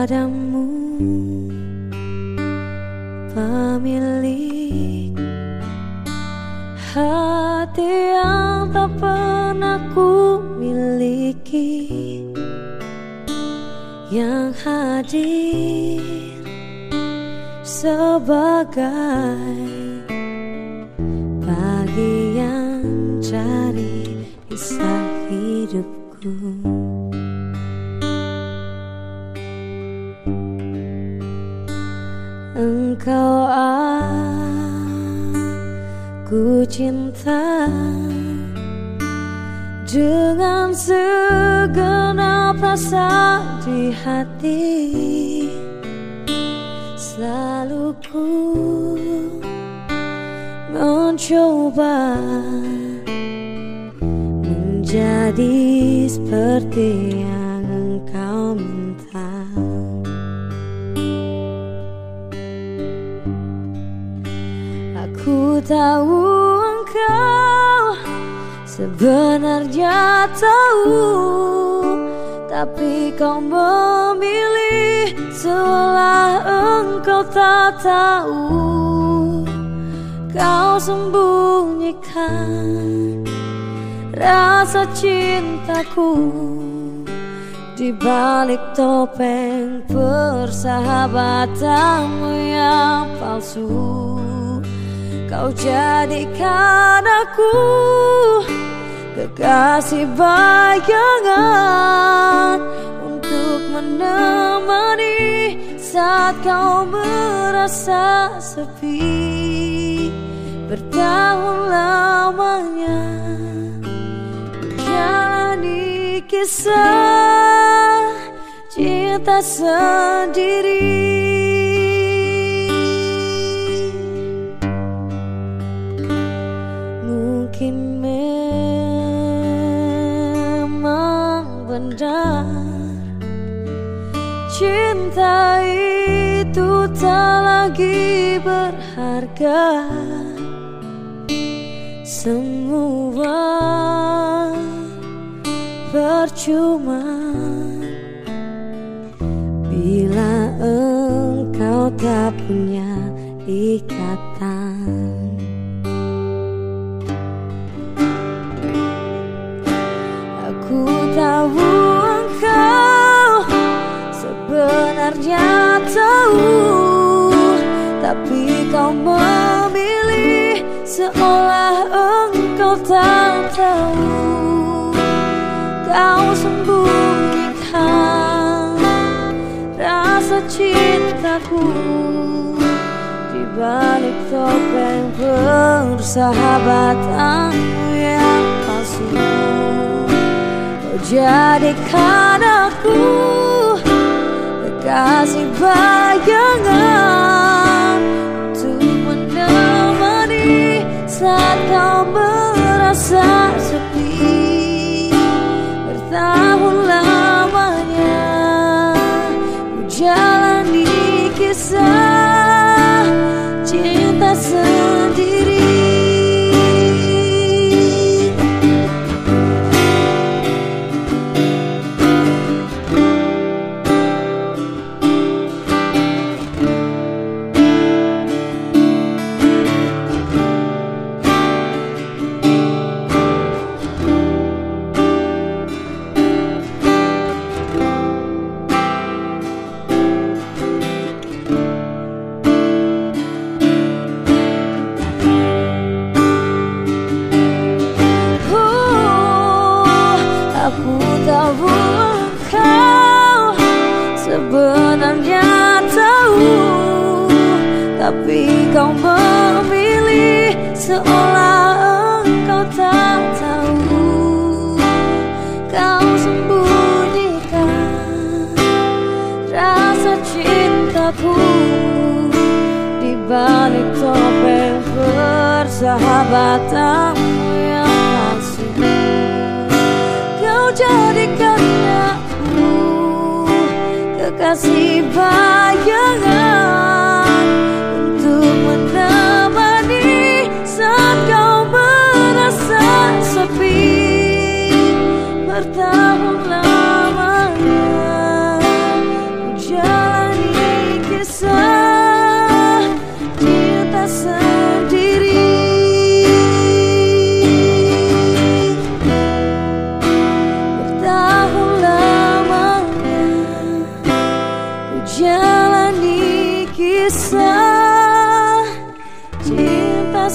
padamu Pemilik hati yang tak pernah ku miliki Yang hadir sebagai Pagi yang cari kisah hidupku Engkau aku cinta Dengan segenap rasa di hati. Selalu ku mencoba Menjadi seperti yang engkau minta tahu engkau sebenarnya tahu. Tapi kau memilih seolah engkau tak tahu. Kau sembunyikan rasa cintaku di balik topeng persahabatanmu yang palsu Kau jadikan aku kekasih bayangan Untuk menemani saat kau merasa sepi. Bertahun lamanya Jalani kisah cinta sendiri Cinta itu tak lagi berharga. Semua percuma. Bila engkau tak punya ikatan sebenarnya tahu Tapi kau memilih seolah engkau tak tahu. Kau sembunyikan rasa cintaku Di balik topeng persahabatanmu yang palsu. Kau jadikan aku kekasih bayangan Untuk menemani saat kau merasa sepi. Bertahun lamanya ku jalani kisah aku tahu engkau sebenarnya tahu Tapi kau memilih seolah engkau tak tahu. Kau sembunyikan rasa cintaku Di balik topeng persahabatanmu kekasih bayangan cinta